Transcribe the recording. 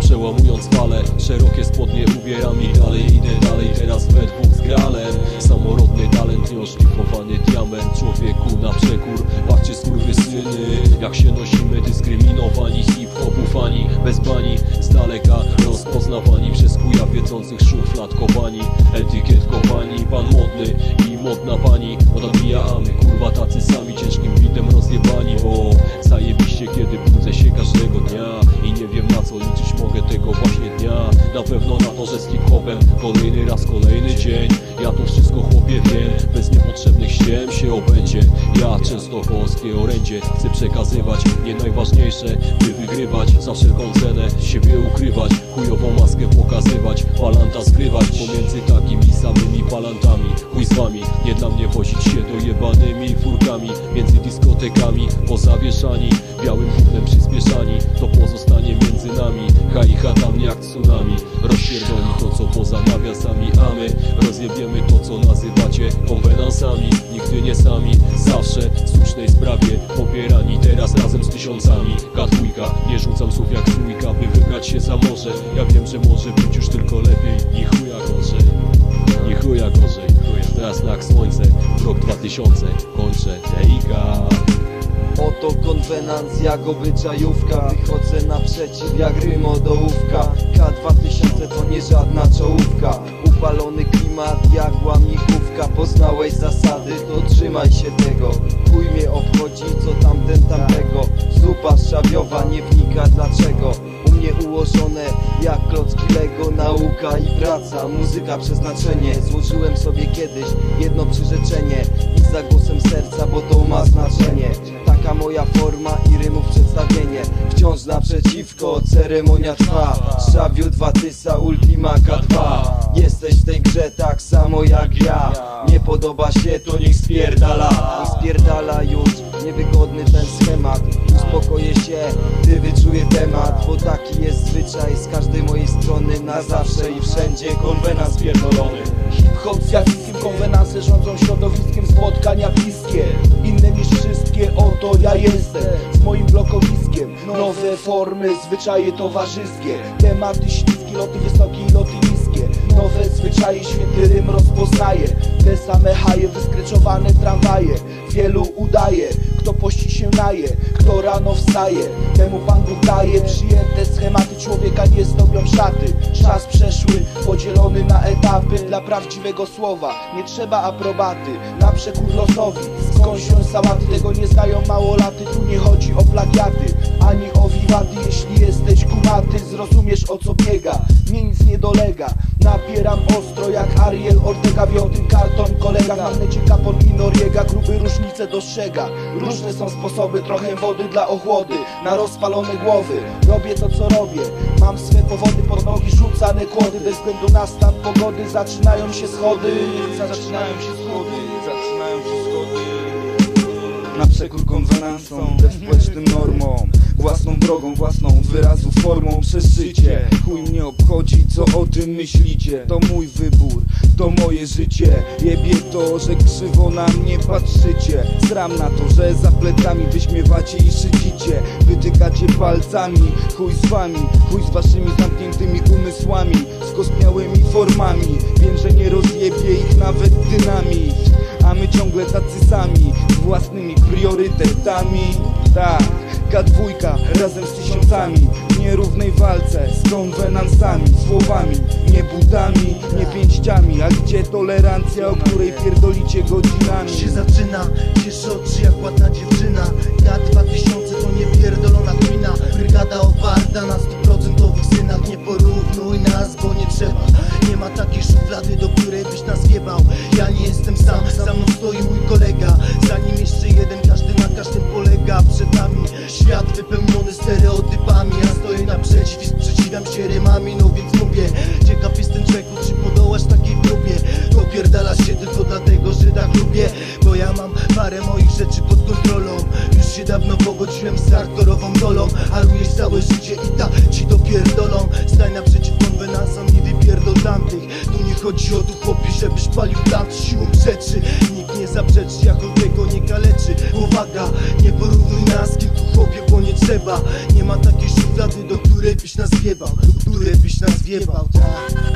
Przełamując fale, szerokie spodnie ubieram i dalej idę dalej Teraz we dwóch z gralem Samorodny talent, nieoszlifowany diament. Człowieku na przekór, patrzcie skurwysyny Jak się nosimy, dyskryminowani Hip-hopu fani, bez bani Z daleka rozpoznawani Przez kuja wiedzących szufladkowani Etykietkowani, pan modny i modna pani Odbija, a my kurwa tacy sami Ciężkim bitem rozjebani, bo zajebiście kiedy budzę się to, że z hip-hopem kolejny raz kolejny dzień. Ja to wszystko chłopie wiem, bez niepotrzebnych ściem się obędzie. Ja często polskie orędzie chcę przekazywać Nie najważniejsze, by wygrywać. Za wszelką cenę siebie ukrywać Chujową maskę pokazywać Palanta zgrywać. Pomiędzy takimi samymi palantami Chuj z wami, nie dla mnie wozić się dojebanymi furkami. Między dyskotekami pozawieszani słusznej sprawie. Popierani teraz razem z tysiącami. Katwójka, nie rzucam słów jak trójka By wybrać się za morze. Ja wiem, że może być już tylko lepiej. Ni chuja gorzej. Ni chuja gorzej. Teraz jak słońce, rok 2000 Kończę, Dejka Oto konwenans jak obyczajówka Wychodzę naprzeciw jak rymodołówka. K2000 to nie żadna jak klocki Lego Nauka i praca, muzyka przeznaczenie. Złożyłem sobie kiedyś jedno przyrzeczenie I za głosem serca, bo to ma znaczenie naprzeciwko, ceremonia trwa. Szczawiu dwa tysa, ultima K2 Jesteś w tej grze tak samo jak ja. Nie podoba się, to niech spierdala. Niech spierdala już, niewygodny ten schemat. Uspokoję się, gdy wyczuję temat Bo taki jest zwyczaj z każdej mojej strony Na zawsze i wszędzie. Konwenans pierdolony Hip-hop z jakim konwenanse rządzą środowiskiem Spotkania bliskie, Oto ja jestem, z moim blokowiskiem Nowe formy, zwyczaje towarzyskie. Tematy śliskie, loty wysokie i loty niskie. Nowe zwyczaje, święty rym rozpoznaje. Te same haje, wyskreczowane tramwaje. Wielu udaje, kto pości się naje Kto rano wstaje, temu Pan daje Przyjęte schematy człowieka nie zdobią szaty. Czas przeszły, podzielony na etapy Dla prawdziwego słowa. Nie trzeba aprobaty Na przekór losowi, skąd się sałaty Tego nie znają małolaty, tu nie chodzi o plagiaty Ani o wiwaty, jeśli jesteś kumaty Zrozumiesz o co biega, mnie nic nie dolega. Napieram ostro jak Ariel Ortega Wioty karton kolega. Mam necie Capon i Noriega Gruby różnice dostrzega. Różne są sposoby, trochę wody dla ochłody. Na rozpalone głowy Robię to co robię. Mam swe powody pod nogi rzucane kłody. Bez względu na stan pogody Zaczynają się schody. Zaczynają się schody. Zaczynają się schody. Na przekór konwenansom, we społecznym normom drogą, własną wyrazu formą przez życie. Chuj mnie obchodzi, co o tym myślicie. To mój wybór, to moje życie. Jebie to, że krzywo na mnie patrzycie. Sram na to, że za plecami wyśmiewacie i szydzicie Wytykacie palcami, chuj z wami Chuj z waszymi zamkniętymi umysłami Skostniałymi formami. Wiem, że nie rozjebie ich nawet dynamit A my ciągle tacy sami Z własnymi priorytetami. Tak K2 razem z tysiącami. W nierównej walce z konwenansami Słowami, nie butami, nie pięściami. A gdzie tolerancja, o której pierdolicie godzinami? Się zaczyna Cieszy oczy jak ładna dziewczyna rzeczy pod kontrolą. Już się dawno pogodziłem z hardkorową dolą Harujesz całe życie i tak ci dopierdolą. Stań naprzeciw konwenansom i wypierdol tamtych. Tu nie chodzi o tu chłopie, żebyś palił blat siłą rzeczy. Nikt nie zaprzeczy, jak od tego nie kaleczy. Uwaga, nie porównuj nas kilku chłopie, bo nie trzeba. Nie ma takiej szuflady, do której byś nas wjebał Do której byś nas wjebał, tak